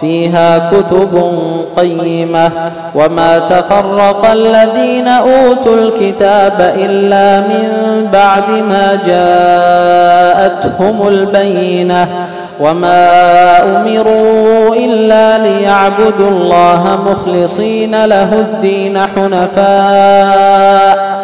فيها كتب قيمة. وما تفرق الذين أوتوا الكتاب إلا من بعد ما جاءتهم البينة. وما أمروا إلا ليعبدوا الله مخلصين له الدين حنفاء.